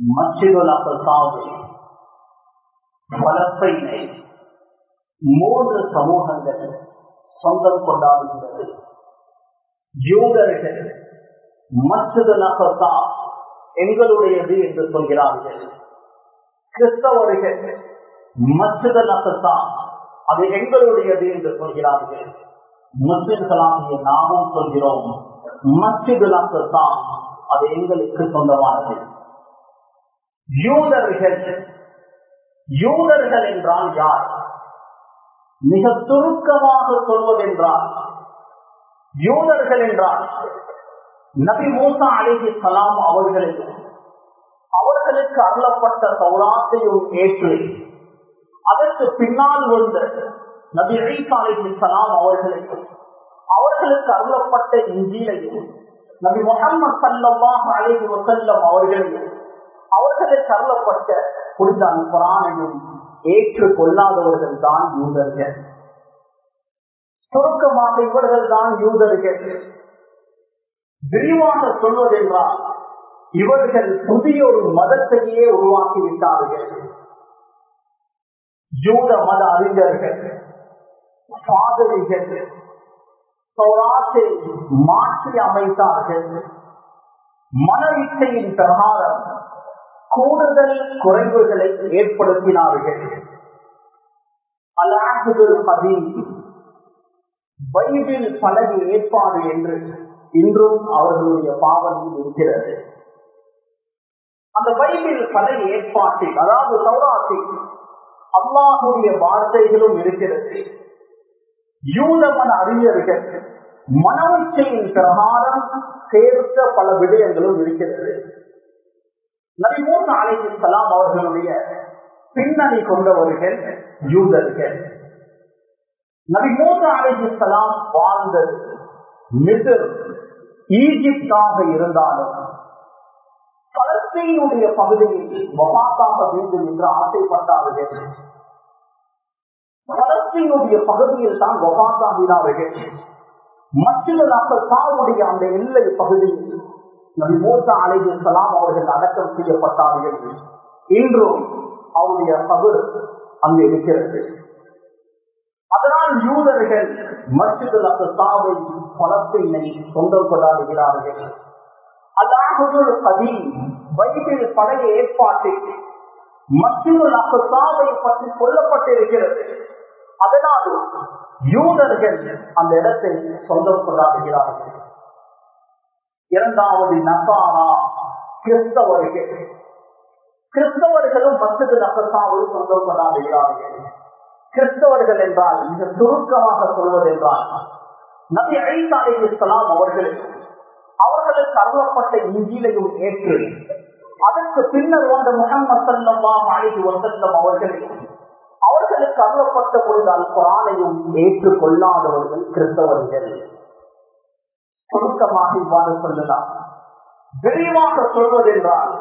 மஸ்ஜிதுல் அக்சாவை பலஸ்தீனை மூன்று சமூகங்கள் சொந்தம் கொண்டாடுகிறது யூதர்கள் மஸ்ஜிதுல் அக்சா எங்களுடையது என்று சொல்கிறார்கள். கிறிஸ்தவர்கள் மஸ்ஜிதுல் அக்சா அது எங்களுடையது என்று சொல்கிறார்கள். முஸ்லிம்களாகிய நாமும் சொல்கிறோம் மஸ்ஜிதுல் அக்சா அது எங்களுக்கு சொந்தமானது. யூதர்கள் யூதர்கள் என்றால் யார்? மிக சுருக்கமாக சொல்வதென்றால் யூதர்கள் என்றால் நபி மூசா அலிஹி சலாம் அவர்களுக்கு அவர்களுக்கு அருளப்பட்ட சௌராத்தையும் ஏற்று அதற்கு பின்னால் வந்த நபி ஐசா அலிஹி சலாம் அவர்களுக்கு அவர்களுக்கு அருளப்பட்ட இஞ்சிலையும் நபி முகமது சல்லாஹ் அலிஹி வசல்லம் அவர்களையும் அவர்களுக்கு அருளப்பட்ட புரிதான் குரானையும் ஏற்றுக் கொள்ளாதவர்கள் தான் யூதர்கள். சுருக்கமாக இவர்கள் தான் யூதர்கள். விரிவாக சொல்வதென்றால் இவர்கள் புதிய ஒரு மதத்தையே உருவாக்கி விட்டார்கள் யூத மத அறிஞர்கள் சாதனைகள் சௌராத்தை மாற்றி அமைத்தார்கள். மன இச்சையின் பிரகாரம் கூடுதல் குறைவுகளை ஏற்படுத்தினார்கள். அலாஹுல் பதீம் பைபிள் பலகை ஏற்பாடு என்று இன்றும் அவர்களுடைய பாவனையில் இருக்கிறது. அந்த பைபிள் பலகை ஏற்பாட்டில் அதாவது சௌராத்தில் அல்லாஹுடைய வார்த்தைகளும் இருக்கிறது. யூதமன அறிஞர்கள் மனவச்சையின் பிரகாரம் சேர்த்த பல விடயங்களும் இருக்கிறது. நபிமூன் அலைஹி சலாம் அவர்களுடைய பின்னணி கொண்டவர்கள் யூதர்கள். நபி மூசா அலைஹி சலாம் வாழ்ந்தது மிசிர் ஈஜிப்டாக இருந்தாலும் பலஸ்தீனுடைய பகுதியில் வபாத்தாக வேண்டும் என்று ஆசைப்பட்டார்கள். பலஸ்தீனுடைய பகுதியில் தான் வபாத்தாகினார்கள் மற்றவர்களாக சாவுடைய அந்த எல்லை பகுதியில் நபி மூசா அலைஹி சலாம் அவர்கள் அடக்கம் செய்யப்பட்டார்கள். இன்றும் அவருடைய கபர் அங்கு இருக்கிறது அதனால் யூதர்கள் மற்ற அக்சாவை பலஸ்தீனை சொந்தம் கொண்டாடுகிறார்கள் அல்லாஹுல் கவி வயிற்றில் பழைய ஏற்பாட்டில் மஸ்ஜிதுல் அக்சாவை பற்றி சொல்லப்பட்டிருக்கிறது. அதனால் யூதர்கள் அந்த இடத்தை சொந்தம் கொண்டாடுகிறார்கள் இரண்டாவது நசாரா கிறிஸ்தவர்கள். கிறிஸ்தவர்களும் பத்துக்கு நசத்தாவது சொந்தம் கொண்டாடுகிறார்கள் கிறிஸ்தவர்கள் என்றால் மிக சுருக்கமாக சொல்வதென்றால் நபி அழித்தாலே இருக்கலாம் அவர்களுக்கு அவர்கள் அவர்களுக்கு அருளப்பட்ட இஞ்சிலையும் ஏற்று அதற்கு பின்னர் வந்த முகம் சல்லாம் அலிஹி வசல்லம் அவர்களையும் அவர்களுக்கு அருளப்பட்ட பொழுதால் குரானையும் ஏற்றுக் கொள்ளாதவர்கள் கிறிஸ்தவர்கள். சுருக்கமாக இவ்வாறு சொல்லலாம் விரிவாக சொல்வதென்றால்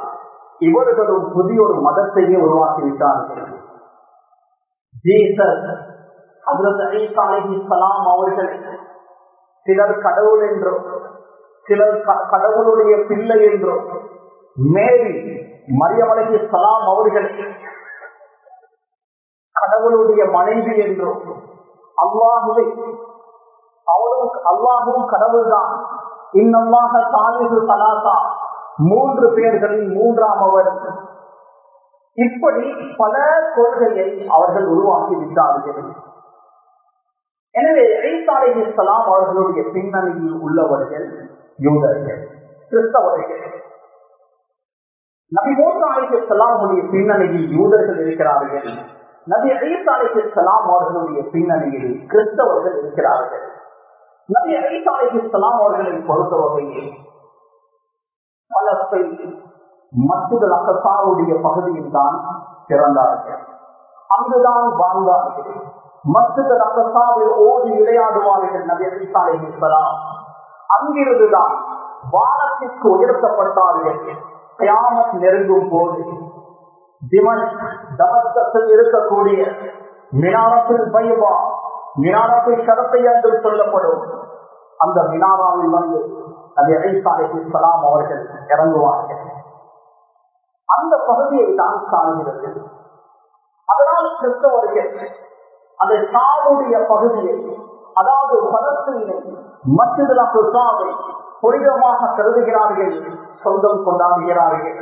இவர்களும் புதிய ஒரு மதத்தையே உருவாக்கிவிட்டார்கள். அவர்கள் சிலர் கடவுள் என்றோ சிலர் கடவுளுடைய பிள்ளை என்றோ மேரி மரியமலைக்கு சலாம் அவர்கள் கடவுளுடைய மனைவி என்றோ அல்லாஹுவை அவரும் அல்லாஹும் கடவுள் தான் இன்னமாக சாலிசு. சலாசா மூன்று பேர்களில் மூன்றாம் அவர் இப்படி பல கொள்கையை அவர்கள் உருவாக்கி விட்டார்கள். எனவே ஐசாலை இஸ்லாம் அவர்களுடைய பின்னணியில் உள்ளவர்கள் யூதர்கள் கிறிஸ்தவர்கள். நபி மூசா அலிசலாமுடைய பின்னணியில் யூதர்கள் இருக்கிறார்கள். நபி ஐசா செல்லாம் அவர்களுடைய பின்னணியில் கிறிஸ்தவர்கள் இருக்கிறார்கள். நபி ஐசா அலிசலாம் அவர்களை பொறுத்தவரையில் பலத்தை மற்றொரு அக்கசாவுடைய பகுதியில் தான் பிறந்தார்கள் அங்குதான் வாழ்ந்தார்கள். மற்றொரு அக்கசாவில் ஓடி விளையாடுவார்கள் நபி ஐசா அலிசலாம் அங்கிருந்துதான் வானத்திற்கு உயர்த்தப்பட்டார்கள். கியாமத் நெருங்கும் போது திமன் தமஸ்கத்தில் இருக்கக்கூடிய மினாரத்தில் பைவா மினாரத்தில் கரத்தை என்று சொல்லப்படும். அந்த மினாராவில் வந்து நபி ஐசா சலாம் அவர்கள் இறங்குவார்கள். அந்த பகுதியை தான் காண்கிறது. அதனால் கிறிஸ்தவர்கள் அந்த சாவுடைய பகுதியை அதாவது பதத்தினை மற்றதுல குசாவை புனிதமாக கருதுகிறார்கள் சொந்தம் கொண்டாடுகிறார்கள்.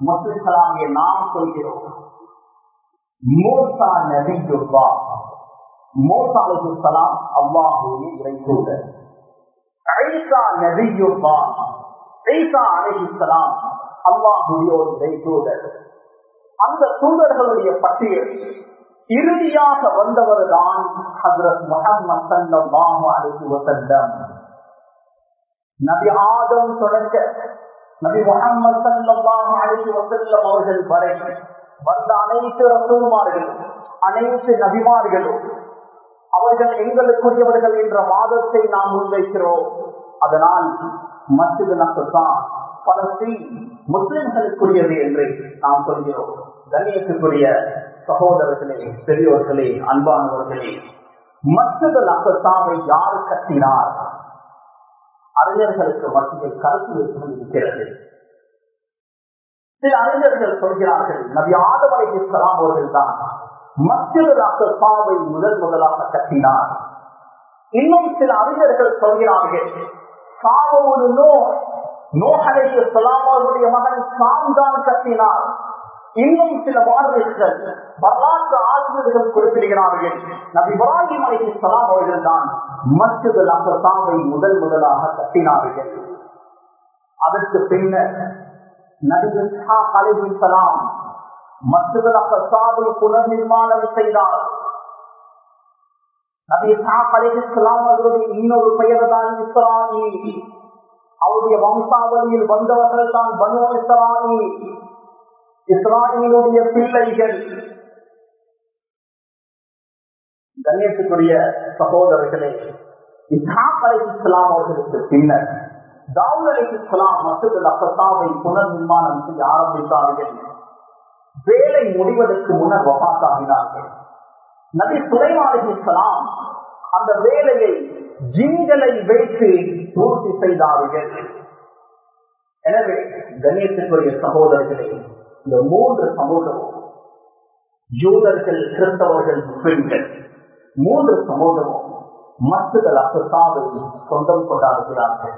முஸ்லிம்களாகிய நாம் சொல்கிறோம் மூசா நபியுல்லா மூசா அலைஹிஸ்ஸலாம் அல்லாஹுவை இறைத்தூதர். ஐசா நபியுல்லா ஐசா சலாம் அல்லாஹுடைய ஒரு இறைத்தூதர். அந்த தூதர்களுடைய பட்டியல் இறுதியாக வந்தவர் தான் ஹசரத் முகமது சல்லாஹு அலைஹி வஸல்லம். நபி ஆதம் தொடங்க நபி முகமது சல்லாஹு அலைஹி வஸல்லம் அவர்கள் வரை வந்த அனைத்து ரசூமார்களும் அனைத்து நபிமார்களும் அவர்கள் எங்களுக்குரியவர்கள் என்ற வாதத்தை நாம் முன்வைக்கிறோம். அதனால் மசித நசுதான் பலஸ்தீன் முஸ்லிம்களுக்குரியது என்று நாம் சொல்கிறோம். கண்ணியத்துக்குரிய சகோதரர்களே பெரியோர்களே அன்பானவர்களே மற்றொரு நக்கசாவை யார் கட்டினார்? அறிஞர்களுக்கு மத்தியில் கருத்து வேற்றுமை இருக்கிறது. சில அறிஞர்கள் சொல்கிறார்கள் நபி ஆதவரை அவர்கள் தான் மற்றொரு நக்கசாவை முதல் முதலாக கட்டினார். இன்னும் சில அறிஞர்கள் சொல்கிறார்கள் சாவோடு நோ நோகலைக்கு சொல்லாமலுடைய மகன் சாம்தான் கட்டினார். இன்னும் சில வார்த்தைகள் வரலாற்று ஆசிரியர்கள் குறிப்பிடுகிறார்கள் நபி இப்ராஹிம் அலைஹி சலாம் அவர்கள் தான் மஸ்ஜித் சாவை முதல் முதலாக கட்டினார்கள். அதற்கு பின்னர் நபி சலாம் மஸ்ஜித் அல் புனர் நிர்மாணம் செய்தார். நபி இஸ்ஹாக் அலைஹி அவர்களுடைய இன்னொரு பெயர் தான் இஸ்ராயில் அவருடைய வம்சாவளியில் வந்தவர்கள் தான் பனு இஸ்ராயில் இஸ்ராயிலுடைய பிள்ளைகள். கண்ணியத்துக்குரிய சகோதரர்களே இஸ்ஹாக் அலை இஸ்லாம் அவர்களுக்கு பின்னர் தாவூர் அலி இஸ்லாம் மசூத் அக்கசாவை புனர் நிர்மாணம் செய்ய ஆரம்பித்தார்கள். வேலை முடிவதற்கு முன்னர் வபாத்தாகினார்கள் நபி சுலைமான் அந்த வேலையை ஜிங்களை வைத்து பூர்த்தி செய்தார்கள். எனவே கணேசனுடைய சகோதரர்களே இந்த மூன்று சமூகமும் யூதர்கள் கிறிஸ்தவர்கள் முஸ்லிம்கள் மூன்று சமூகமும் மசுகள் அசாவை சொந்தம் கொண்டாடுகிறார்கள்.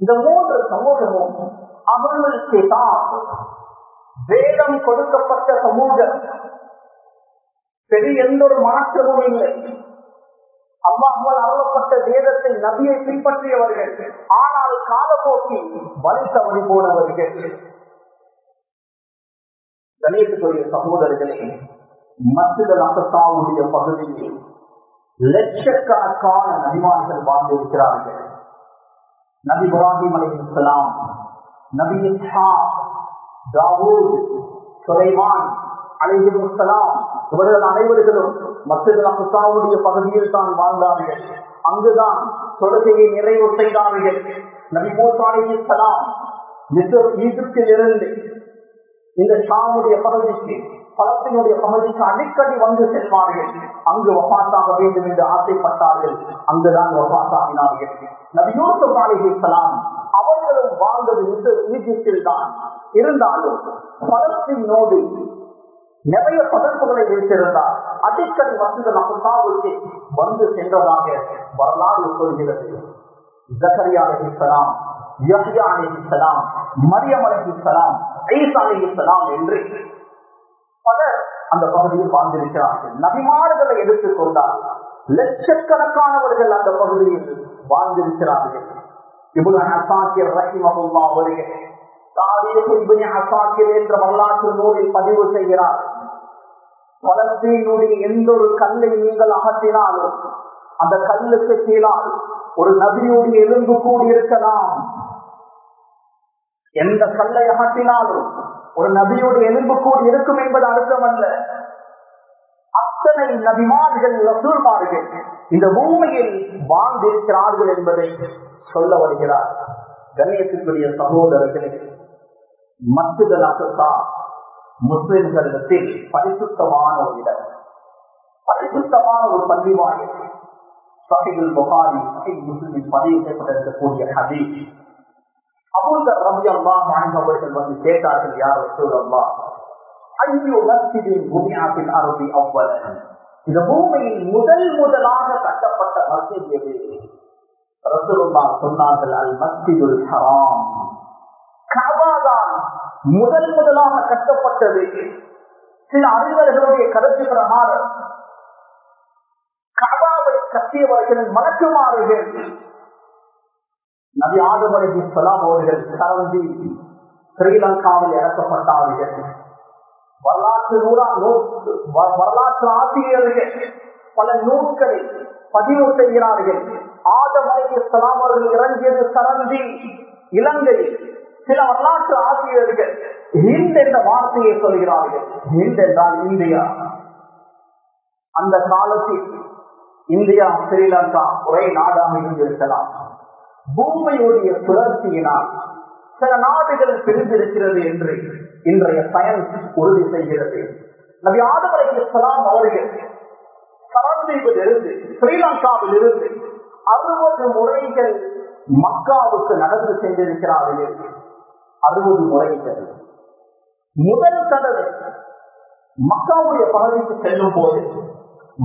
இந்த மூன்று சமூகமும் அவர்களுக்கு தான் வேதம் கொடுக்கப்பட்ட சமூகம். பெரிய எந்த ஒரு மாற்றமும் இல்லை. அம்மாவால் அருளப்பட்ட வேதத்தை நபியை பின்பற்றியவர்கள் ஆனால் காலப்போக்கி வழி தவறி போனவர்கள். கணேசத்துடைய சகோதரர்களே மத்திய அசத்தாவுடைய பகுதியில் லட்சக்கணக்கான நபிமார்கள் வாழ்ந்திருக்கிறார்கள். நபி இப்ராஹிம் அலி இஸ்லாம் நபி இஸ்ஹா தாவூத் சுலைமான் அலிஹிமுஸ்லாம் இவர்கள் அனைவர்களும் மசிதல் அசத்தாவுடைய பகுதியில் தான் வாழ்ந்தார்கள். அங்குதான் தொழுகையை நிறைவு செய்தார்கள் நபி மூசா அலி இருந்து இந்த ஷாமுடைய பகுதிக்கு பலத்தினுடைய பகுதிக்கு அடிக்கடி வந்து செல்வார்கள். அங்கு வபாத்தாக வேண்டும் என்று ஆசைப்பட்டார்கள். அங்குதான் வபாத்தாகினார்கள் நபியூசப் சலாம் அவர்களும் வாழ்ந்தது ஈஜிப்தில் தான். இருந்தாலும் பலத்தினோடு நிறைய தொடர்புகளை வைத்திருந்தார். அடிக்கடி வந்து நபுசாவுக்கு வந்து சென்றதாக வரலாறு சொல்கிறது. ஜக்கரியா அலிஹிஸ்லாம் யஹ்யா அலிஹிஸ்லாம் மரியம் அலிஹிஸ்லாம் ஐசா அலிஹிஸ்லாம் என்று பலர் அந்த பகுதியில் வாழ்ந்திருக்கிறார்கள். நபிமார்களை எடுத்துக் கொண்டால் லட்சக்கணக்கானவர்கள் அந்த பகுதியில் வாழ்ந்திருக்கிறார்கள். இவ்வளவு அசாக்கியர் ரஹிமகுல்லா வருகிறேன் என்ற வரலாற்று நூலில் பதிவு செய்கிறார். பலஸ்தீனுடைய எந்த ஒரு கல்லை நீங்கள் அகற்றினாலும் அந்த கல்லுக்கு கீழால் ஒரு நபியுடைய எலும்பு கூடி இருக்கலாம் எந்த கல்லை அகற்றினாலும் ஒரு நபியோட எலும்பு கூடி இருக்கும் என்பது அர்த்தம் அல்ல அத்தனை நபிமார்கள் ரசூல்மார்கள் இந்த பூமியில் வாழ்ந்திருக்கிறார்கள் என்பதை சொல்ல வருகிறார். கண்ணியத்திற்குரிய சகோதரர்களே மஸ்ஜிதல் அசத்தா முஸ்லிம்களிடத்தில் பரிசுத்தமான ஒரு இடம். பரிசுத்தமான ஒரு பள்ளி வாயில். சஹிபுல் புகாரி சஹிப் முஸ்லிமில் பதிவு செய்யப்பட்டிருக்கக்கூடிய ஹதீஸ். அபூதர் ரவி அல்லா அவர்கள் வந்து கேட்டார்கள் யார் சூழல்லா ஐயோ மஸ்ஜிதின் பூமியாத்தின் இந்த பூமியில் முதல் முதலாக கட்டப்பட்ட மஸ்ஜித் எது? ரசூலுல்லா சொன்னார்கள் அல் மஸ்ஜிதுல் ஹராம். கபாதான் முதல் முதலாக கட்டப்பட்டது. சில அறிஞர்களுடைய கருத்து பிரகாரம் கபாவை கட்டியவர்களின் மலக்குமாறுகள் நபி ஆதம் அலி அவர்கள் கலந்து ஸ்ரீலங்காவில் இறக்கப்பட்டார்கள். வரலாற்று நூறா வரலாற்று ஆசிரியர்கள் பல நூல்களை பதிவு செய்கிறார்கள். ஆதம் சலாம் அவர்கள் இறங்கியது சரந்தி இலங்கையில் சில வரலாற்று ஆசிரியர்கள் ஹிந்த் என்ற வார்த்தையை சொல்கிறார்கள். ஹிந்த் என்றால் இந்தியா. அந்த காலத்தில் இந்தியா ஸ்ரீலங்கா ஒரே நாடாக இருந்திருக்கலாம். பூமியுடைய சுழற்சியினால் சில நாடுகள் பிரிந்திருக்கிறது என்று இன்றைய சயின்ஸ் உறுதி செய்கிறது. நபி ஆதவரை அவர்கள் சரந்தீபில் இருந்து ஸ்ரீலங்காவில் இருந்து அறுபது முறைகள் மக்காவுக்கு நடந்து சென்றிருக்கிறார்கள் அறுபது முறைகள். முதல் தடவை மக்காவுடைய பகுதிக்கு செல்லும் போது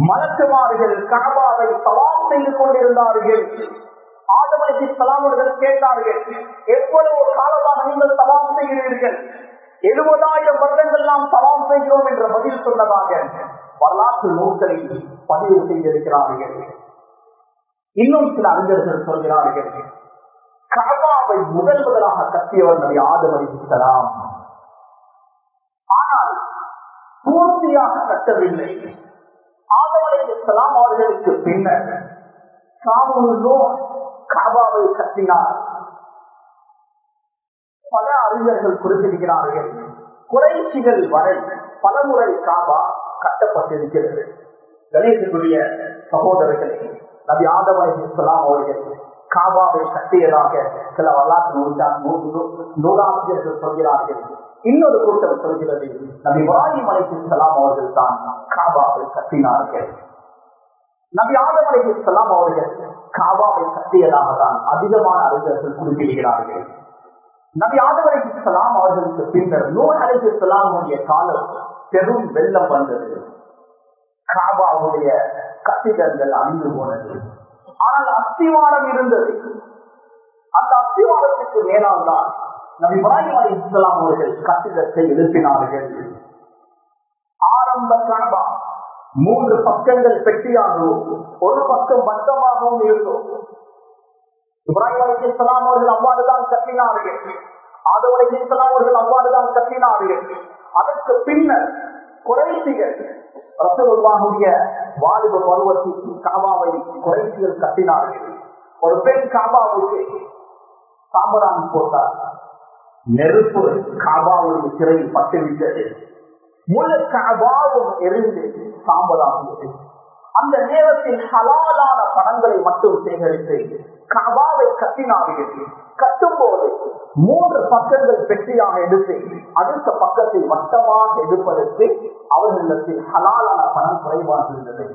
மலக்குமார்கள் கனவாவை சவால் செய்து கொண்டிருந்தார்கள். ஆதமலைக்கு சலாமர்கள் கேட்டார்கள் எவ்வளவு காலமாக நீங்கள் சவால் செய்கிறீர்கள்? எழுபதாயிரம் வருடங்கள் நாம் சவால் செய்கிறோம் என்ற பதில் சொன்னதாக வரலாற்று நூல்களில் பதிவு செய்திருக்கிறார்கள். இன்னும் சில அறிஞர்கள் சொல்கிறார்கள் கபாவை முதல் முதலாக கட்டியவர் நபி ஆதமலிசலாம் ஆனால் பூர்த்தியாக கட்டவில்லை. ஆதமலிசலாம் அவர்களுக்கு பின்னர் காபாவை கட்டினார். பல அறிஞர்கள் குறிப்பிடுகிறார்கள் குறைச்சிகள் வரை பலமுறை காபா கட்டப்பட்டிருக்கிறது. கணேசனுடைய சகோதரர்களே நபி ஆதம் அலிஸ்லாம் அவர்கள் காபாவை கட்டியதாக சில வரலாற்று நூலாசிரியர்கள் சொல்கிறார்கள். இன்னொரு கூட்டம் சொல்கிறது நபி வாயு மலைக்கு செல்லாம் அவர்கள் தான் காபாவை கட்டினார்கள். நபி ஆதம் அலிஸ்லாம் அவர்கள் காவாவை கட்டியதாக தான் அதிகமான அறிஞர்கள் குறிப்பிடுகிறார்கள். நபி ஆதம் அலிஸ்லாம் அவர்களுக்கு பின்னர் நூல் அலிஸ்லாமுடைய காலம் பெரும் வெள்ளம் வந்தது. காபாவுடைய கட்டிடங்கள் அழிந்து போனது. ஆனால் அஸ்திவாரம் இருந்தது. அந்த அஸ்திவாரத்துக்கு மேலால் தான் நபி இப்ராஹிம் அலி இஸ்லாம் அவர்கள் கட்டிடத்தை எழுப்பினார்கள். ஆரம்ப கனபா மூன்று பக்கங்கள் பெட்டியாகவும் ஒரு பக்கம் வட்டமாகவும் இருக்கும் இப்ராஹிம் அலி இஸ்லாம் அவர்கள் அவ்வாறுதான் கட்டினார்கள் ஆதவ் அலி இஸ்லாம் அவர்கள் அவ்வாறுதான் கட்டினார்கள் அதற்கு பின்னர் குறைசிகள் ரசகுல்லாவுடைய வாலிப பருவத்தில் காபாவை குறைசிகள் கட்டினார்கள் ஒரு பெண் காபாவுக்கு சாம்பரான் போட்டார். நெருப்பு காபாவுக்கு சிறையில் பட்டுவிட்டது முழு காபாவும் எரிந்து சாம்பலாகியது அந்த நேரத்தில் ஹலாலான பணங்களை மட்டும் சேகரித்து கபாவை கட்டினார்கள். கட்டும் போது மூன்று பக்கங்கள் பெட்டியாக எடுத்து அடுத்த பக்கத்தை வட்டமாக எடுப்பதற்கு அவர்களிடத்தில் ஹலாலான பணம் குறைவாக இருந்தது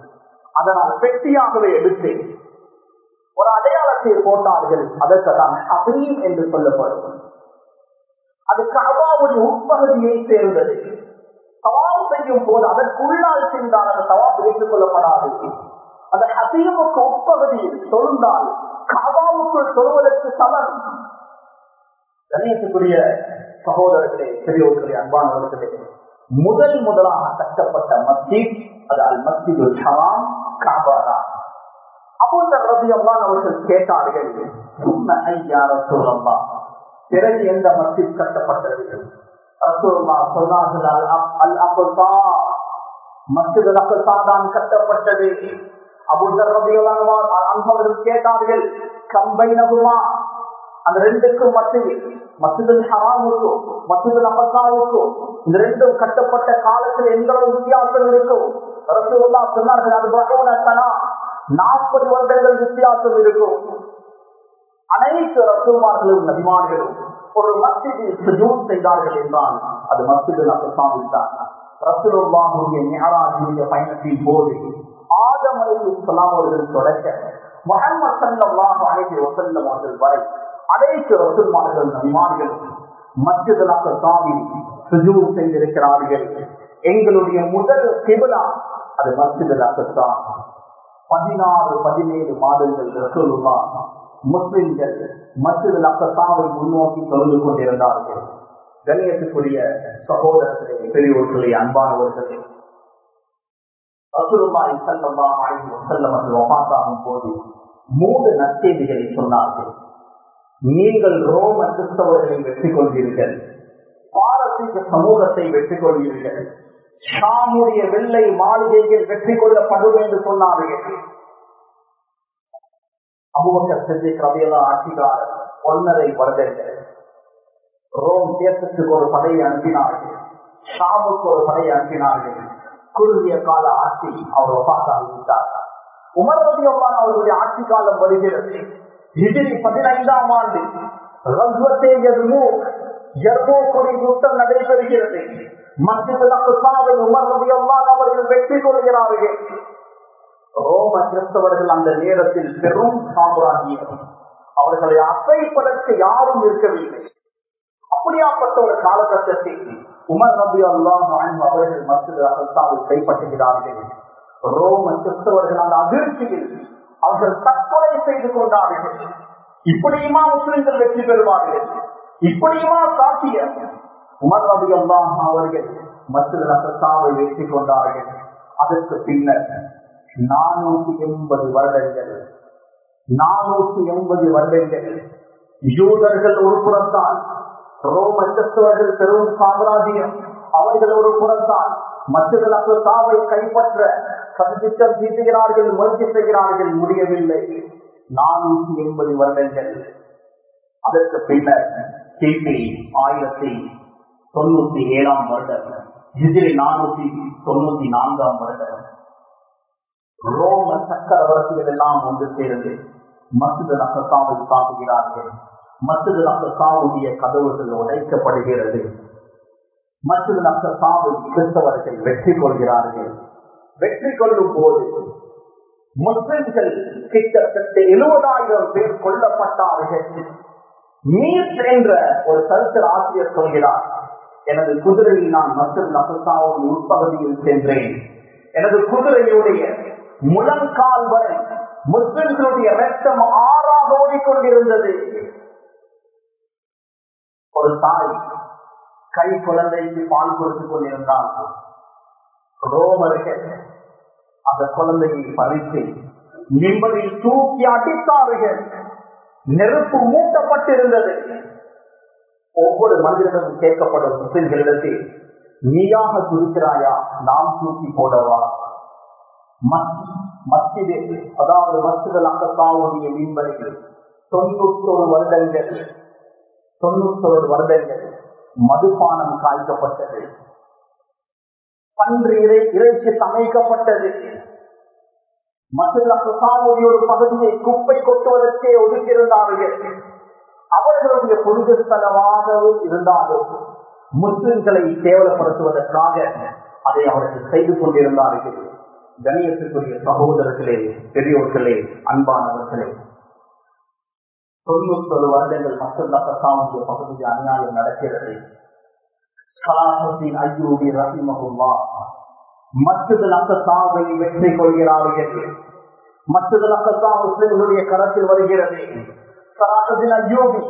அதனால் பெட்டியாகவே எடுத்து ஒரு அடையாளத்தை போட்டார்கள். அதற்கு தான் அபீம் என்று சொல்லப்படும். அது கபாவுடைய உட்பகுதியை சேர்ந்தது. சவால் செய்யும் போது அதற்குள்ளால் சென்றால் அந்த சவால் ஏற்றுக் கொள்ளப்படாது அந்த ஹசீமுக்கு உட்பகுதியில் சொல்ந்தால் காபாவுக்குள் சொல்வதற்கு சமன் கண்ணியத்துக்குரிய சகோதரர்களே பெரியோர்களே அன்பானவர்களே முதல் முதலாக கட்டப்பட்ட மஸ்ஜித் அது அல் மஸ்ஜிதுல் ஹராம் காபாரா அப்போது ரபி அவர்கள் கேட்டார்கள் பிறகு எந்த மஸ்ஜித் கட்டப்பட்டது? ரசூல்லா சொன்னார்கள் அல் மஸ்ஜித் தான் கட்டப்பட்டது. கேட்டார்கள் கம்பைனகுமா அந்த ரெண்டுக்கும் மத்தியில் மசிதல் ஹராமுக்கும் மசிதல் அபசாவுக்கும் இந்த ரெண்டும் கட்டப்பட்ட காலத்தில் எங்களோட வித்தியாசம் இருக்கும்? ரசூல்லா சொன்னார்கள் அது பகவனா நாற்பது வருடங்கள் வித்தியாசம் இருக்கும். அனைத்து ரசூமார்களும் நபிமான்களும் ஒரு மஸ்ஜிதில் சுஜூத் செய்தார்கள் என்றால் அது மஸ்ஜிதில் அபசாவில் தான் ரசூலுல்லாஹுடைய ஞாராஜுடைய பயணத்தின் போது ஆதம் அலி இஸ்லாம் அவர்கள் தொடக்க முகமது சல்லாஹு அலைஹி வஸல்லம் அவர்கள் வரை அனைத்து ரசுமார்கள் நபிமார்கள் மஸ்ஜிதுல் அக்சாமி சுஜூர் செய்திருக்கிறார்கள். எங்களுடைய முதல் கிபிலா அது மஸ்ஜிதுல் அக்சா. பதினாறு பதினேழு மாதங்கள் ரசூலுல்லா முஸ்லிம்கள் மஸ்ஜிதுல் அப்பத்தாவை முன்னோக்கி தொழுது கொண்டிருந்தார்கள். கணியத்துக்குரிய சகோதரர்களே பெரியோர்களே அன்பானவர்களே. ரசூலுல்லாஹி ஸல்லல்லாஹு அலைஹி வஸல்லம் அவர்கள் வஃபாத்தாகும் போது மூன்று நற்செய்திகளை சொன்னார்கள். நீங்கள் ரோம கிறிஸ்தவர்களை வெற்றி கொள்வீர்கள் பாரசீக சமூகத்தை வெற்றி கொள்வீர்கள் ஷாமுடைய வெள்ளை மாளிகைகள் வெற்றி கொள்ளப்படும் என்று சொன்னார்கள். அபுபக்கர் சித்திக் ரவியெல்லாம் ஆட்சிக்காரர் ஒன்னரை வருடங்கள். ரோம் தேசத்துக்கு ஒரு படையை அனுப்பினார்கள். ஷாமுக்கு ஒரு படையை அனுப்பினார்கள். குறுகிய கால ஆட்சி அவர் ஒப்பாக்காகிவிட்டார் உமர் ரபியல்லான் ஆட்சி காலம் வருகிறது. ஹிஜிரி பதினைந்தாம் ஆண்டு ரத்வத்தே யுத்தம் நடைபெறுகிறது. மத்திய உமர் ரபியல்லான் அவர்கள் வெற்றி கொள்கிறார்கள். ரோம கிறிஸ்தவர்கள் அந்த நேரத்தில் பெரும் சாம்ராஜ்யம். அவர்களை அசைப்பதற்கு யாரும் இருக்கவில்லை. அப்படியாப்பட்ட ஒரு காலகட்டத்தை உமர் நபி அல்லாம் அவர்கள் மத்திய அகத்தாவை கைப்பற்றுகிறார்கள். ரோம கிறிஸ்தவர்கள் அந்த அதிர்ச்சியில் அவர்கள் தற்கொலை செய்து கொண்டார்கள். இப்படியுமா முஸ்லிம்கள் வெற்றி பெறுவார்கள். இப்படியுமா காட்டிய உமர் நபி அல்லாம் அவர்கள் மத்திய அகத்தாவை வெற்றி கொண்டார்கள். அதற்கு பின்னர் நானூத்தி எண்பது வருடங்கள். நானூத்தி எண்பது வருடங்கள். யூதர்கள் ஒரு புறத்தான் ரோமச்சத்துவர்கள் பெரும் சாம்ராஜ்யம். அவர்கள் ஒரு புறத்தான் மற்றவர்கள் தாவை கைப்பற்ற சதித்திட்டம் தீட்டுகிறார்கள் முயற்சி செய்கிறார்கள் முடியவில்லை. நானூத்தி எண்பது வருடங்கள். அதற்கு பின்னர் கிபி ஆயிரத்தி தொண்ணூத்தி ஏழாம் வருடம். ஹிஜிரி நானூத்தி தொண்ணூத்தி நான்காம் வருடம். ரோம சக்கரவர்த்திகள் எல்லாம் வந்து சேர்ந்து மசித நக்கசாவை தாக்குகிறார்கள் மசித நக்கசாவுடைய கதவுகள் உடைக்கப்படுகிறது. மசித நக்கசாவை கிறிஸ்தவர்கள் வெற்றி கொள்கிறார்கள். வெற்றி கொள்ளும் போது முஸ்லிம்கள் கிட்டத்தட்ட எழுபதாயிரம் பேர் கொல்லப்பட்டார்கள். நீர் என்ற ஒரு சரித்திர ஆசிரியர் சொல்கிறார் எனது குதிரையில் நான் மசித நக்கசாவின் உட்பகுதியில் சென்றேன். எனது குதிரையுடைய முழங்கால் வரை முஸ்லிம்களுடைய ரத்தம் ஆறாக ஓடிக்கொண்டிருந்தது. ஒரு தாய் கை குழந்தைக்கு பால் கொடுத்துக் கொண்டிருந்தால் ரோமர்கள் அந்த குழந்தையை பறித்து நிம்மதியில் தூக்கி அடித்தார்கள். நெருப்பு மூட்டப்பட்டிருந்தது. ஒவ்வொரு மனிதனும் கேட்கப்படும் முஸ்லிம்களிடத்தில் நீயாக துடிக்கிறாயா? நாம் தூக்கி போடவா? மஸ்ஜிது அதாவது மஸ்ஜிதல் அக்கத்தாவுடைய மீன்படிகள் தொண்ணூத்தொரு வருடங்கள் தொண்ணூத்தொரு வருடங்கள் மதுபானம் காய்க்கப்பட்டது. பன்று இறை இறைச்சி சமைக்கப்பட்டது மசில் அக்கத்தாவுடைய ஒரு பகுதியை குப்பை கொட்டுவதற்கே ஒதுக்கியிருந்தார்கள். அவர்களுடைய புனித ஸ்தலமாகவும் இருந்தாலும் முஸ்லிம்களை கேவலப்படுத்துவதற்காக அதை அவர்கள் செய்து கொண்டிருந்தார்கள். கணியத்திற்குரிய சகோதரர்களே பெரியோர்களே அன்பானவர்களே. தொண்ணூத்தொரு வருடங்கள் மக்கள் கசாவுடைய பகுதியில் அநியாயம் நடக்கிறது. கலாசத்தின் ஐயூபி ரஹிமகுல்லா மற்றது அக்கசாவை வெற்றி கொள்கிறார்கள் மற்றது அக்கசா முஸ்லிம்களுடைய கரத்தில் வருகிறது. கலாசத்தின் ஐயூபி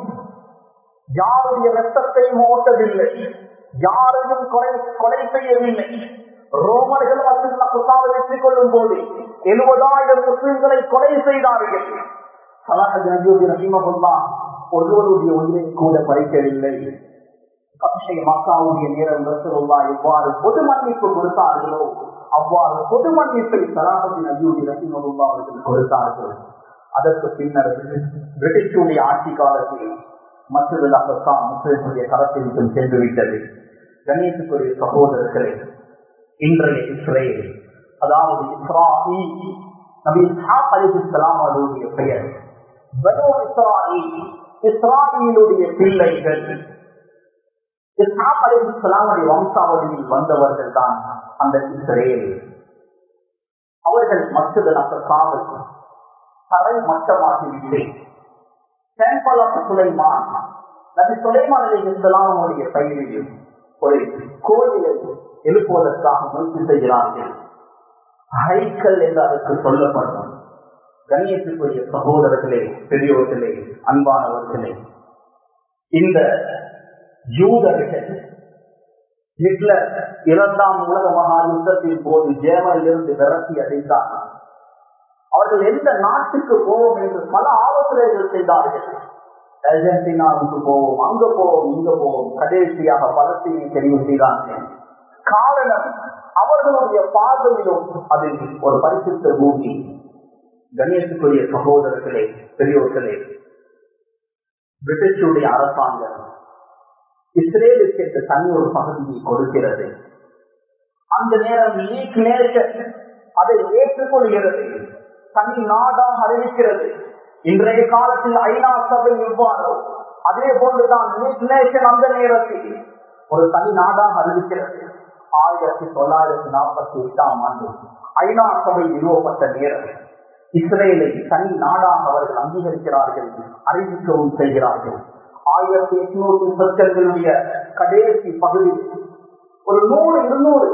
யாருடைய ரத்தத்தையும் ஓட்டவில்லை. யாரையும் கொலை கொலை செய்யவில்லை. ரோமர்கள் மசிதாவை வெற்றி கொள்ளும் போது எழுபதாயிரம் முஸ்லிம்களை கொலை செய்தார்கள். ஒருவருடைய உயிரை கூட பறிக்கவில்லை. மக்காவுடைய நேரம் ரசூலுல்லா எவ்வாறு பொது மன்னிப்பு கொடுத்தார்களோ அவ்வாறு பொது மன்னிப்பை சலாஹத்தின் அஜூதி ரஹிமகுல்லா அவர்கள் கொடுத்தார்கள். அதற்கு பின்னர் பிரிட்டிஷுடைய ஆட்சி காலத்தில் மற்றொரு அகத்தான் முஸ்லிம்களுடைய கரத்தில் சென்றுவிட்டது. கணேசுக்குரிய சகோதரர்களே இன்றைய இஸ்ரேல் அதாவது இஸ்ராயி நபி இஸ்ஹாக் அலிஸ்லாம் அவருடைய பெயர். பனோ இஸ்ராயி இஸ்ராயிலுடைய பிள்ளைகள். இஸ்ஹாக் அலிஸ்லாமுடைய வம்சாவளியில் வந்தவர்கள் தான் அந்த இஸ்ரேல். அவர்கள் மற்றொரு நபர்காவல் தரை மட்டமாகிவிட்டு டெம்பிள் ஆஃப் சுலைமான் நபி சுலைமான் அலிஹிஸ்லாமுடைய பயிரில் ஒரு கோயிலை எழுப்புவதற்காக முயற்சி செய்கிறார்கள். ஹைக்கல் என்று அதற்கு சொல்லப்படும் கண்ணியத்துக்குரிய சகோதரர்களே பெரியோர்களே அன்பானவர்களே இந்த யூதர்கள் ஹிட்லர் இரண்டாம் உலக மகா யுத்தத்தின் போது ஜேமனிலிருந்து விரட்டி அடைத்தார்கள். அவர்கள் எந்த நாட்டுக்கு போவோம் என்று பல ஆலோசனைகள் செய்தார்கள். அர்ஜென்டினாவுக்கு போவோம் அங்க போவோம் இங்க போவோம் கடைசியாக பலத்தையும் தெரிவு செய்தார்கள். காரணம் அவர்களுடைய பார்வையிலும் அதில் ஒரு பரிசுத்த பூமி. கணேசுக்குரிய சகோதரர்களே பெரியோர்களே பிரிட்டிஷுடைய அரசாங்கம் இஸ்ரேலுக்கு என்று தனி ஒரு பகுதியை கொடுக்கிறது. அந்த நேரம் நீக்கு நேஷன் அதை ஏற்றுக்கொள்கிறது. தனி நாடாக அறிவிக்கிறது. இன்றைய காலத்தில் ஐநா சபை இவ்வாறோ. அதே போன்றுதான் நேஷன் அந்த நேரத்தில் ஒரு தனி நாடாக அறிவிக்கிறது. ஆயிரத்தி தொள்ளாயிரத்தி நாற்பத்தி எட்டாம் ஆண்டு ஐநா சபை நிறுவப்பட்ட நேரம் இஸ்ரேலை தனி நாடாக அவர்கள் அங்கீகரிக்கிறார்கள் அறிவிக்கவும் செய்கிறார்கள். ஆயிரத்தி எட்நூத்தி சொற்களுடைய கடைசி பகுதி ஒரு நூறு இருநூறு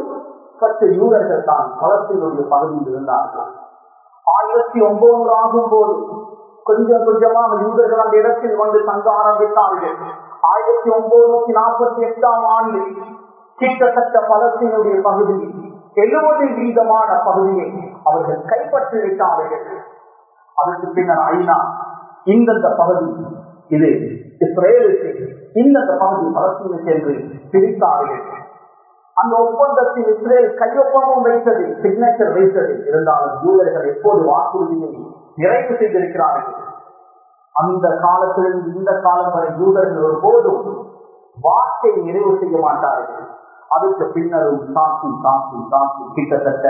சற்று யூதர்கள் தான் களத்தினுடைய பகுதியில் இருந்தார்கள். ஆயிரத்தி ஒன்பது ஆகும் போது கொஞ்சம் கொஞ்சமாக யூதர்கள் அந்த இடத்தில் வந்து தங்க ஆரம்பித்தார்கள். ஆயிரத்தி ஒன்பது நாற்பத்தி எட்டாம் ஆண்டு கிட்டத்தட்ட பலத்தினுடைய பகுதி எழுபது வீதமான பகுதியை அவர்கள் கைப்பற்றி விட்டார்கள் அதற்கு பின்னர் ஐநா இந்தந்த பகுதி இது இஸ்ரேலுக்கு இந்தந்த பகுதி பலஸ்தீனுக்கு என்று பிரித்தார்கள் அந்த ஒப்பந்தத்தில் இஸ்ரேல் கையொப்பமும் வைத்தது சிக்னேச்சர் வைத்தது. இருந்தாலும் ஜூலர்கள் எப்போது வாக்குறுதியை நிறைவு செய்திருக்கிறார்கள் அந்த காலத்திலிருந்து இந்த காலம் வரை ஜூதர்கள் ஒருபோதும் வாக்கை நிறைவு செய்ய மாட்டார்கள் அதுக்கு பின்னரும் தாக்கி தாக்கி தாக்கி கிட்டத்தட்ட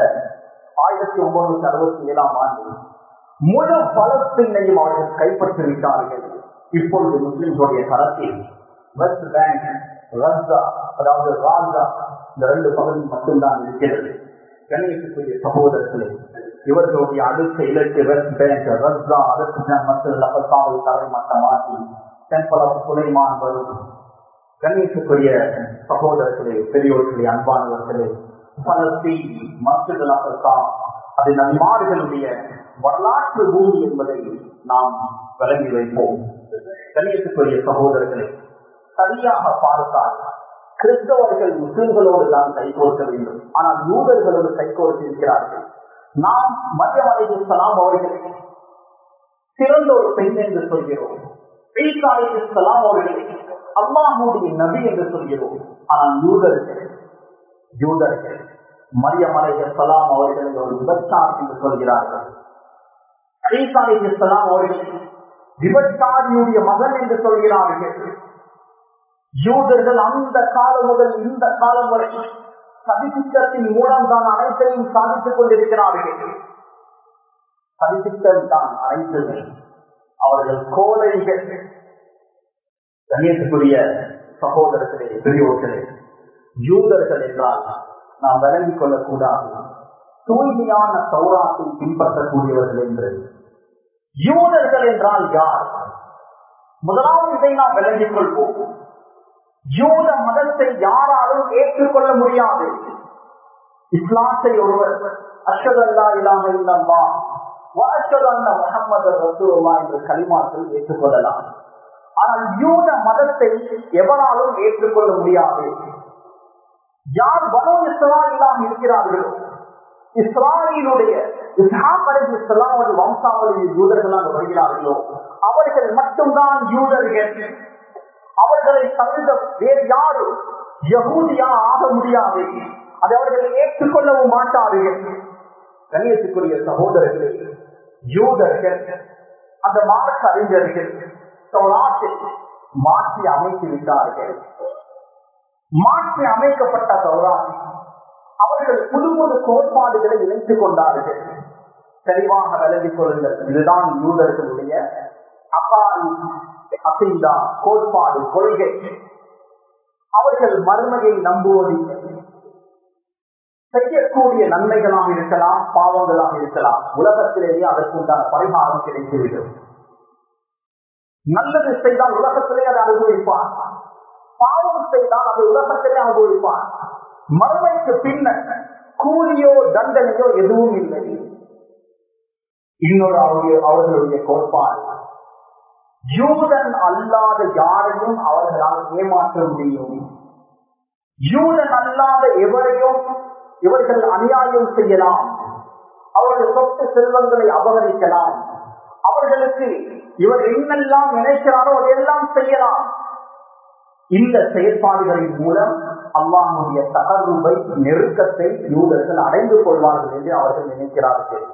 ஆயிரத்தி ஒன்பது அறுபத்தி ஏழாம் ஆண்டு முழு பலத்தினையும் அவர்கள் கைப்பற்றி விட்டார்கள். இப்பொழுது முஸ்லிம்களுடைய தரத்தில் வெஸ்ட் பேங்க் ரஸ்தா அதாவது ராஜா இந்த ரெண்டு பகுதி மட்டும்தான் இருக்கிறது. கண்ணியத்துக்குரிய சகோதரர்களே இவர்களுடைய அடுத்த இலக்கு வெஸ்ட் பேங்க் ரஸ்தா அதற்கு மக்கள் லபத்தாவை தரை மட்டமாக்கி டெம்பிள் ஆஃப் சுலைமான் வரும். கணேசுக்குரிய சகோதரர்களே பெரியோர்களே அன்பானவர்களே பல செய்தி மக்களாகத்தான் அது நன்மார்களுடைய வரலாற்று பூமி என்பதை நாம் விளங்கி வைப்போம். கண்ணியத்துக்குரிய சகோதரர்களை சரியாக பார்த்தால் கிறிஸ்தவர்கள் முஸ்லிம்களோடு தான் கைகோர்க்க வேண்டும். ஆனால் யூதர்களோடு கைகோர்த்து இருக்கிறார்கள் நாம் மரியம் சலாம் அவர்களை சிறந்த ஒரு பெண் என்று சொல்கிறோம். ஈசா அவர்கள் அல்லாஹுடைய நபி என்று சொல்கிறோம். ஆனால் யூதர்கள் யூதர்கள் மரியம் அவர்கள் அவர்களை ஒரு விபச்சார் என்று சொல்கிறார்கள். ஈசா அலைஹிஸ்லாம் விபச்சாரியுடைய மகன் என்று சொல்கிறார்கள். யூதர்கள் அந்த காலம் முதல் இந்த காலம் வரை சதித்திட்டத்தின் மூலம் தான் அனைத்தையும் சாதித்துக் கொண்டிருக்கிறார்கள். சதித்திட்டம் தான் அனைத்துமே. அவர்கள் கோலைகள் கண்ணியத்துக்குரிய சகோதரர்களே பெரியோர்களே யூதர்கள் என்றால் நாம் விளங்கிக் கொள்ளக்கூடாது. தூய்மையான சௌராத்தை பின்பற்றக்கூடியவர்கள் என்று. யூதர்கள் என்றால் யார்? முதலாவது இதை நாம் விளங்கிக் கொள்வோம். யூத மதத்தை யாராலும் ஏற்றுக்கொள்ள முடியாது. இஸ்லாத்தை ஒருவர் அஷத் இல்லாமல் இல்லாம இல்லம்மா அஷத் அல்ல முகமது ரசூல்லா என்று களிமாக்கள் ஏற்றுக்கொள்ளலாம். ஆனால் யூத மதத்தை எவராலும் ஏற்றுக்கொள்ள முடியாது. யார் பனோ இஸ்லாமிலாம் இருக்கிறார்களோ இஸ்ராயலுடைய இஸ்லாமது வம்சாவளி யூதர்களாக வருகிறார்களோ அவர்கள் மட்டும்தான் யூதர்கள். அவர்களை தவிர்த்த வேறு யாரும் யகூதியா ஆக முடியாது. அதை அவர்கள் ஏற்றுக்கொள்ளவும் மாட்டார்கள். கண்ணியத்துக்குரிய சகோதரர்களே யூதர்கள் அந்த மார்க் அறிஞர்கள் சௌராத்தில் மாற்றி அமைத்து விட்டார்கள் மாற்றி அமைக்கப்பட்ட சௌராசி அவர்கள் புது புது கோட்பாடுகளை இணைத்துக் கொண்டார்கள். தெளிவாக விலகிக் கொள்ளுங்கள். இதுதான் யூதர்களுடைய அப்பாரி அசைதா கோட்பாடு கொள்கை. அவர்கள் மறுமையை நம்புவதில்லை. செய்யக்கூடிய நன்மைகளாக இருக்கலாம் பாவங்களாக இருக்கலாம். உலகத்திலேயே அதற்குண்டான பரிகாரம் கிடைத்துவிடும். நல்லது செய்தால் உலகத்திலே அதை அனுபவிப்பார். பாவம் செய்தால் அதை உலகத்திலே அனுபவிப்பார். மறுமைக்கு பின்னர் கூலியோ தண்டனையோ எதுவும் இல்லை. இன்னொரு அவருடைய அவர்களுடைய கோட்பாடு. யூதன் அல்லாத யாரையும் அவர்களால் ஏமாற்ற முடியும். யூதன் அல்லாத எவரையும் இவர்கள் அநியாயம் செய்யலாம். அவர்கள் சொத்து செல்வங்களை அபகரிக்கலாம். அவர்களுக்கு இவர் என்னெல்லாம் நினைக்கிறாரோ அதையெல்லாம் செய்யலாம். இந்த செயற்பாடுகளின் மூலம் அல்லாஹுடைய தகர்வை நெருக்கத்தை யூதர்கள் அடைந்து கொள்வார்கள் என்று அவர்கள் நினைக்கிறார்கள்.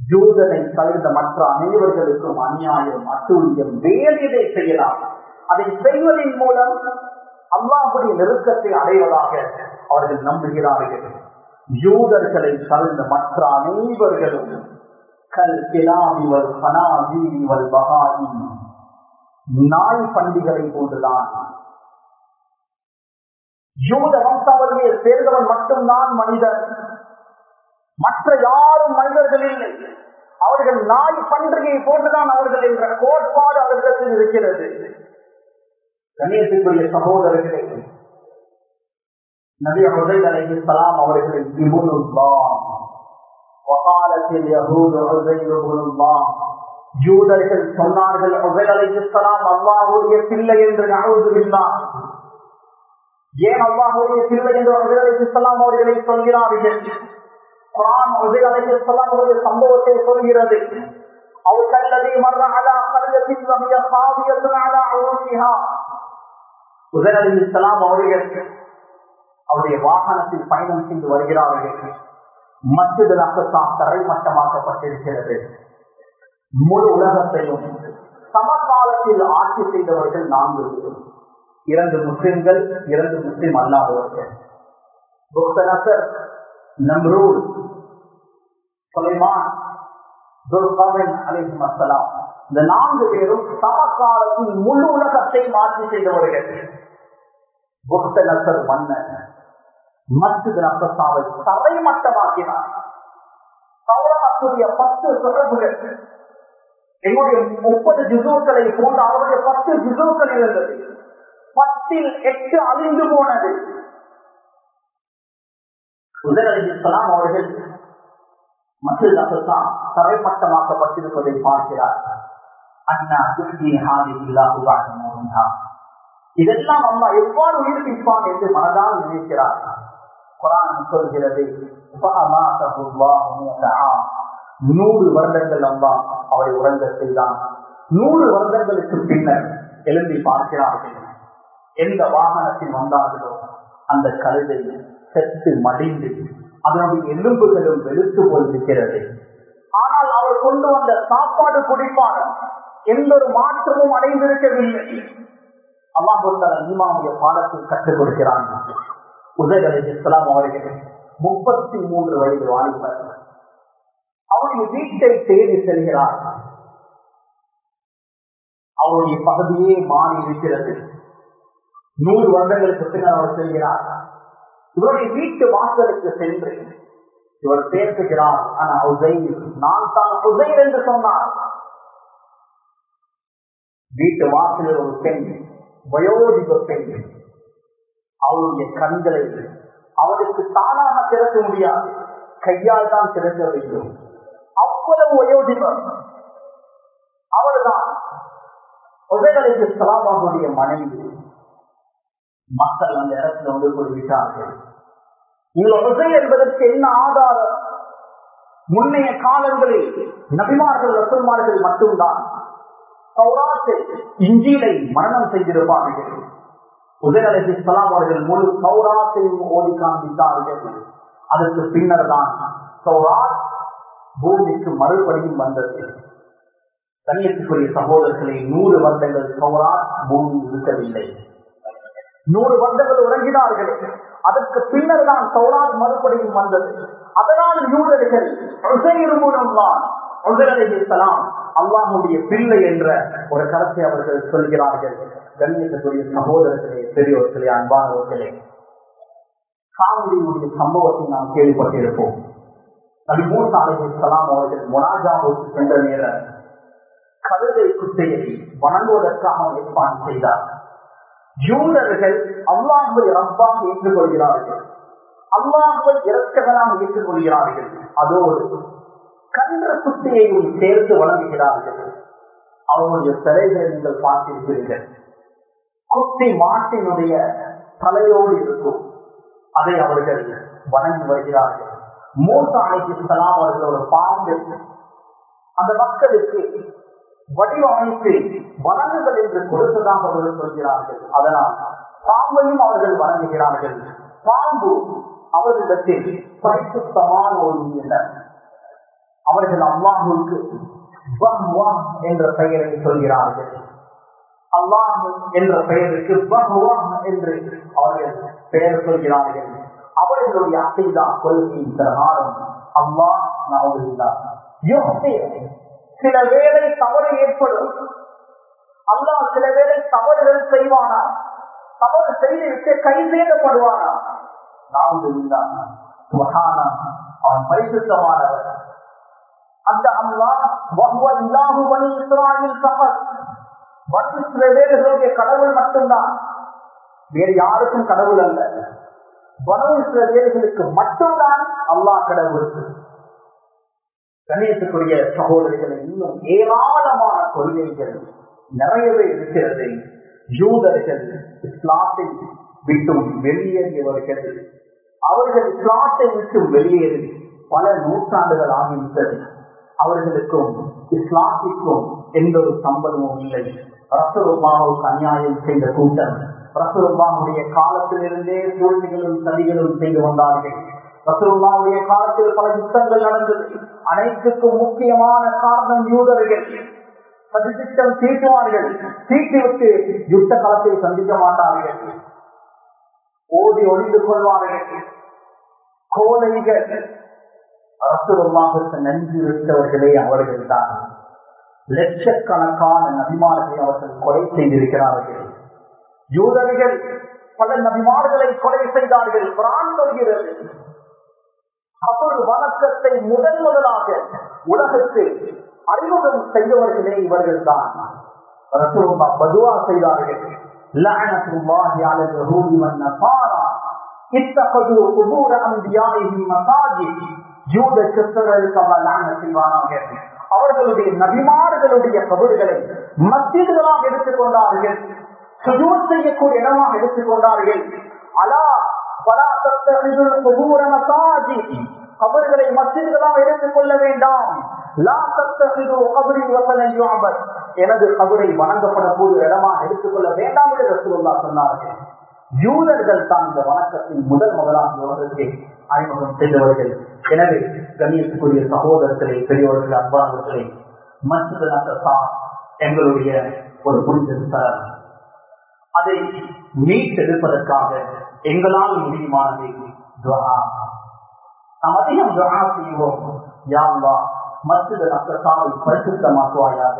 யூதனை தவிர்த்த மற்ற அனைவர்களுக்கும் அநியாயம் அட்டூழியம் வேலையை செய்யலாம். அதை செய்வதன் மூலம் அல்லாஹுடைய நெருக்கத்தை அடைவதாக அவர்கள் நம்புகிறார்கள். யூதர்களை சார்ந்த மற்ற அனைவர்களும் கல் கிலாமிவல் கனாஜீவல் பகாயி நாய் பண்டிகளை போன்றுதான். யூத வம்சாவளியை சேர்ந்தவன் மட்டும்தான் மனிதன். மற்ற யாரும் மனிதர்கள் இல்லை. அவர்கள் நாய் பண்டிகையை போன்றுதான் அவர்கள் என்ற கோட்பாடு அவர்களுக்கு இருக்கிறது. கணேசத்துக்குரிய சகோதரர்களே நபி ஹுசைன் அலி சலாம் அவர்களை ஜூதர்கள் சொன்னார்கள் அல்லாஹுடைய பிள்ளை என்று நாவுதுவில்லா ஏன் அல்லாஹுடைய பிள்ளை என்று அபுதல் அலிசலாம் அவர்களை சொல்கிறார்கள்? குரான் அபுதல் அலிசலாம் அவருடைய சம்பவத்தை சொல்கிறது. அவர்கள் அல்லது மரண அலா கருதத்தின் வகைய சாவியத்தினால அவசியா உதல் அலிசலாம் அவருடைய வாகனத்தில் பயணம் செய்து வருகிறார்கள். மசித தரை மட்டமாக்கப்பட்டிருக்கிறது முழு உலகத்தையும் சமகாலத்தில் ஆட்சி செய்தவர்கள் நான்கு. இரண்டு முஸ்லிம்கள் இரண்டு முஸ்லிம் அல்லாதவர்கள் புக்தனசர் நம்ரூல் சுலைமான் துல்கவன் இந்த நான்கு பேரும் சமகாலத்தில் முழு உலகத்தை மாற்றி செய்தவர்கள். புக்த மன்னர். மஸ்ஜித் நசசாவை தரைமட்டமாக்கினார். சௌராத்துடைய பத்து தொடர்புகள். எங்களுடைய முப்பது ஜிசோக்களை போன்ற அவருடைய பத்து ஜிசோக்கள் இருந்தது. பத்தில் எட்டு அழிந்து போனது. உதர் அலிஸ்லாம் அவர்கள் மசித் நசசா தரைமட்டமாக்கப்பட்டிருப்பதை பார்க்கிறார். அண்ணா துர்கி ஹாதி இல்லா இதெல்லாம் அம்மா எவ்வாறு உயிர்ப்பிப்பான் என்று மனதால் நினைக்கிறார். குரான் சொல்கிறது நூறு வருடங்கள் அல்லா அவரை உறங்க செய்தான். நூறு வருடங்களுக்கு பின்னர் எழுந்தி பார்க்கிறார்கள். எந்த வாகனத்தில் வந்தார்களோ அந்த கழுதை செத்து மடிந்து அதனுடைய எலும்புகளும் வெளுத்து போயிருக்கிறது. ஆனால் அவர் கொண்டு வந்த சாப்பாடு குடிப்பான எந்த ஒரு மாற்றமும் அடைந்திருக்கவில்லை. அல்லாஹுத்தால ஈமாவுடைய பாடத்தில் கற்றுக் கொடுக்கிறான். உதய் அலி இஸ்லாம் அவர்கள் முப்பத்தி மூன்று வயது வாழ்ந்தார் அவருடைய வீட்டை தேடி செல்கிறார். அவருடைய பகுதியே மாறி இருக்கிறது. நூறு வருடங்களுக்கு பின்னர் அவர் செல்கிறார். இவருடைய வீட்டு வாசலுக்கு சென்று இவர் பேசுகிறார். ஆனா உதய் நான் தான் உதய் என்று சொன்னார். வீட்டு வாசலில் ஒரு பெண் வயோதிக பெண் அவருடைய கண்களை அவருக்கு தானாக திறக்க முடியாது. கையால் தான் திறக்க வேண்டும். அவ்வளவு வயோதிபம் அவர்தான் உதயகளுக்கு சலாமாவுடைய மனைவி. மக்கள் அந்த இடத்துல வந்து கொள்விட்டார்கள் இந்த உதய் என்பதற்கு என்ன ஆதாரம்? முன்னைய காலங்களில் நபிமார்கள் ரசல்மார்கள் மட்டும்தான். சௌராத்தை மரணம் செய்திருப்பார்கள். உதய் சலாம் அவர்கள் முழு சௌராத்தையும் ஓடி காண்பித்தார்கள். அதற்கு பின்னர் தான் சௌராத் பூமிக்கு மறுபடியும் வந்தது. கண்ணியத்துக்குரிய சகோதரர்களை நூறு வருடங்கள் சௌராத் பூமி இருக்கவில்லை. நூறு வருடங்கள் உறங்கினார்கள். அதற்கு பின்னர் தான் சௌராத் மறுபடியும் வந்தது. அதனால் யூதர்கள் மூலம்தான் அல்லாஹுடைய பிள்ளை என்ற ஒரு கருத்தை அவர்கள் சொல்கிறார்கள். கண்ணியத்துக்குரிய சகோதரர்களே பெரியோர்களே அன்பானவர்களே காவிரியினுடைய சம்பவத்தை நாம் கேள்விப்பட்டிருப்போம். நபி மூசா அலைஹிஸ்ஸலாம் அவர்கள் மொனாஜாவுக்கு சென்ற நேரம் கவிதை குட்டையை வணங்குவதற்காக ஏற்பாடு செய்தார். ஜூதர்கள் அல்லாஹுவை ரப்பாக ஏற்றுக்கொள்கிறார்கள். அல்லாஹுவை இறக்கவனாக ஏற்றுக்கொள்கிறார்கள். அதோடு கன்ற குட்டியையும் சேர்த்து வழங்குகிறார்கள் அவருடைய சிலைகளை நீங்கள் பார்த்திருக்கிறீர்கள் குட்டி மாட்டினுடைய தலையோடு இருக்கும். அதை அவர்கள் வணங்கி வருகிறார்கள். மூத்த அணைக்கலாம் அவர்களோட ஒரு பாம்பு அந்த மக்களுக்கு வடிவமைத்து வணங்குகள் என்று கொடுத்ததாக அவர்கள் சொல்கிறார்கள். அதனால் பாம்பையும் அவர்கள் வணங்குகிறார்கள். பாம்பு அவர்களிடத்தில் பரிசுத்தமான ஒரு உயிரினர் அவர்கள் அல்லாஹுக்கு என்ற பெயரை சொல்கிறார்கள். அல்லாஹ் என்ற பெயருக்கு என்று அவர்கள் பெயர் சொல்கிறார்கள். அவர்களுடைய அசைதா கொள்கையின் பிரகாரம் அல்லாஹ் நவதுள்ளார் சில வேளை தவறு ஏற்படும். அல்லாஹ் சில வேளை தவறுகள் செய்வானா? தவறு செய்துவிட்டு கை சேதப்படுவானா? நவதுள்ளார் அவன் பரிசுத்தமானவர். அந்த அல்லாஹ் இல்லாஹு பணி இஸ்ராயில் சபர் பணி இஸ்ரவேலுடைய கடவுள் மட்டும்தான். வேறு யாருக்கும் கடவுள் அல்ல. பனு இஸ்ரவேலுகளுக்கு மட்டும்தான் அல்லாஹ் கடவுள். கணேசத்துக்குரிய சகோதரிகள் இன்னும் ஏராளமான கொள்கைகள் நிறையவே இருக்கிறது. யூதர்கள் இஸ்லாத்தை விட்டும் வெளியேறியவர்கள். அவர்கள் இஸ்லாத்தை விட்டும் வெளியேறி பல நூற்றாண்டுகள் ஆகிவிட்டது. அவர்களுக்கும் இஸ்லாத்திற்கும் எந்த ஒரு சம்பளமும் இல்லை. ரசருமாவுக்கு அநியாயம் செய்த கூட்டம். ரசருமாவுடைய காலத்திலிருந்தே தோல்விகளும் சதிகளும் செய்து வந்தார்கள் ரசருல்லாவுடைய காலத்தில் பல யுத்தங்கள் நடந்தது. அனைத்துக்கும் முக்கியமான காரணம் யூதர்கள். சதித்திட்டம் தீட்டுவார்கள். தீட்டிவிட்டு யுத்த காலத்தை சந்திக்க மாட்டார்கள். ஓடி ஒழிந்து கொள்வார்கள். கோலைகள் அரசுவமாக நன்றி வைத்தவர்களே அவர்கள் தான் லட்சக்கணக்கான நபிமார்களை அவர்கள் கொலை செய்திருக்கிறார்கள். யூதர்கள் பல நபிமார்களை கொலை செய்தார்கள். பிரான் சொல்கிறது அவர் வணக்கத்தை முதன் முதலாக உலகத்தில் அறிமுகம் செய்தவர்களே இவர்கள் தான் பதுவா செய்தார்கள். இத்தகைய யூத கிறிஸ்தவர்களுக்கு அல்ல லாங்கல் செய்வானாக. அவர்களுடைய நபிமார்களுடைய கபடுகளை மத்தியர்களாக எடுத்துக்கொண்டார்கள். சுஜூர் செய்யக்கூடிய இடமாக எடுத்துக்கொண்டார்கள். அலா பலா சத்தூரமசாஜி கபர்களை மசிதர்களாக எடுத்துக் கொள்ள வேண்டாம். எனது கபரை வணங்கப்படக்கூடிய இடமா எடுத்துக்கொள்ள வேண்டாம் என்று ரசூல்லா சொன்னார்கள். யூதர்கள் தான் இந்த வணக்கத்தின் முதல் முதலாக அவர்களுக்கு அறிமுகம் செய்தவர்கள். எனவே கணியத்துக்குரிய சகோதரர்களே பெரியவர்கள் அன்பானவர்களே மற்ற எங்களுடைய ஒரு புரிந்த ஸ்தலம் அதை மீட்டெடுப்பதற்காக எங்களால் முடியுமானதை துவா. நாம் அதிகம் துவா செய்வோம். யாழ்வா மற்ற நக்கத்தாவை பரிசுத்தமாக்குவாயாக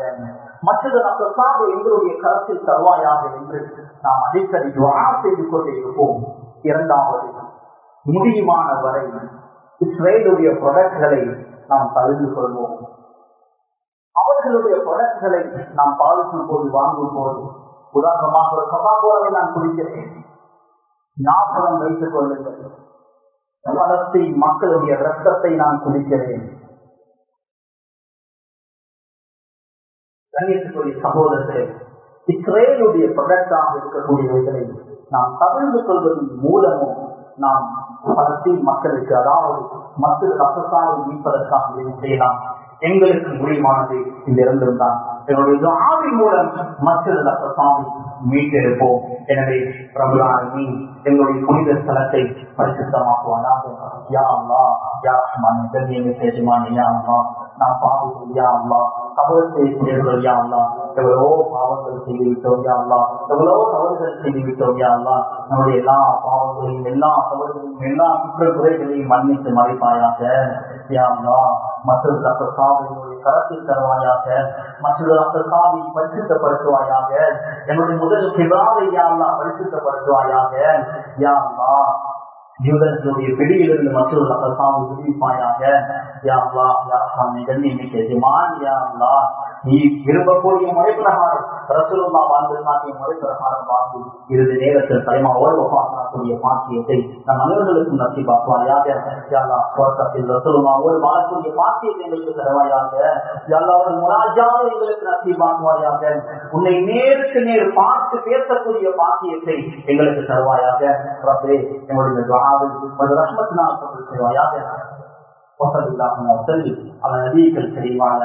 மற்ற நக்கத்தாவை எங்களுடைய கருத்தில் தருவாயாக என்று நாம் அடிக்கடி துவா செய்து கொண்டே இருப்போம். இரண்டாவது முடியுமான வரை இஸ்ரேலுடைய ப்ரொடக்ட்களை நாம் தழுந்து கொள்வோம். அவர்களுடைய ப்ரொடக்ட்களை நாம் பாதிக்கும் போது வாங்கும் போது உதாரணமாக ஒரு கபாபோரவை நான் குடிக்கிறேன். ஞாபகம் வைத்துக் கொள்ளுங்கள். பலத்தை மக்களுடைய ரத்தத்தை நான் குடிக்கிறேன். கண்ணியத்துக்குரிய சகோதரர்களே இஸ்ரேலுடைய ப்ரொடக்டாக இருக்கக்கூடியவைகளை நாம் தவிர்த்து கொள்வதன் மூலமும் நாம் பலஸ்தீன் மக்களுக்கு அதாவது மக்கள் ரத்தத்தாவை மீட்பதற்காக செய்யலாம். எங்களுக்கு முடிவானது இந்த இருந்திருந்தான் என்னுடைய ஆவி மூலம் மற்ற ரத்தத்தாவை மீட்டெடுப்போம். எனவே பிரபலானி எங்களுடைய புனித ஸ்தலத்தை பரிசுத்தமாக்குவானாக. யா அல்லா யா ரஹ்மான் கண்ணியமே சேஜமான் யா அல்லா நான் பாவம் யா அல்லா தவறு செய்யக்கூடியவர்கள் யா அல்லா எவ்வளவோ பாவங்கள் செய்து விட்டோம் யா எவ்வளவோ தவறுகள் செய்து விட்டோம் யா நம்முடைய எல்லா பாவங்களையும் எல்லா தவறுகளையும் எல்லா குற்றக்குறைகளையும் மன்னித்து மறைப்பாயாக. யா அல்லா மற்றொரு டாக்டர் சாவியினுடைய கரத்தில் தருவாயாக. மற்றொரு டாக்டர் சாவி பரிசுத்தப்படுத்துவாயாக. என்னுடைய முதல் பிதாவை யாழ்லா பரிசுத்தப்படுத்துவாயாக. யாழ்லா யூதர்களுடைய பிடியிலிருந்து மற்றொரு டாக்டர் சாமி விடுவிப்பாயாக யாழ்லா யாழ்லா கண்ணிமிக்க ஜிமான் நீ விரும்பக்கூடிய முறை பிரகாரம் ரசூலுல்லா வாழ்ந்திருந்தாக்கிய முறை பிரகாரம் வாழ்ந்து இறுதி நேரத்தில் தலைமாவோடு பார்க்கக்கூடிய பாக்கியத்தை நம் அனைவர்களுக்கும் நசிபாக்குவாயாக யாரா சுவர்க்கத்தில் ரசூலுல்லாவோடு வாழக்கூடிய பாக்கியத்தை எங்களுக்கு தருவாயாக. யாராவது முராஜாவை எங்களுக்கு நசிபாக்குவாயாக உன்னை நேருக்கு நேர் பார்த்து பேசக்கூடிய பாக்கியத்தை எங்களுக்கு தருவாயாக. ரப்பே எங்களுடைய بالمعروف ولرحمتنا أصدق الروايات وصل اللهم وسلم على نبيك الكريم وعلى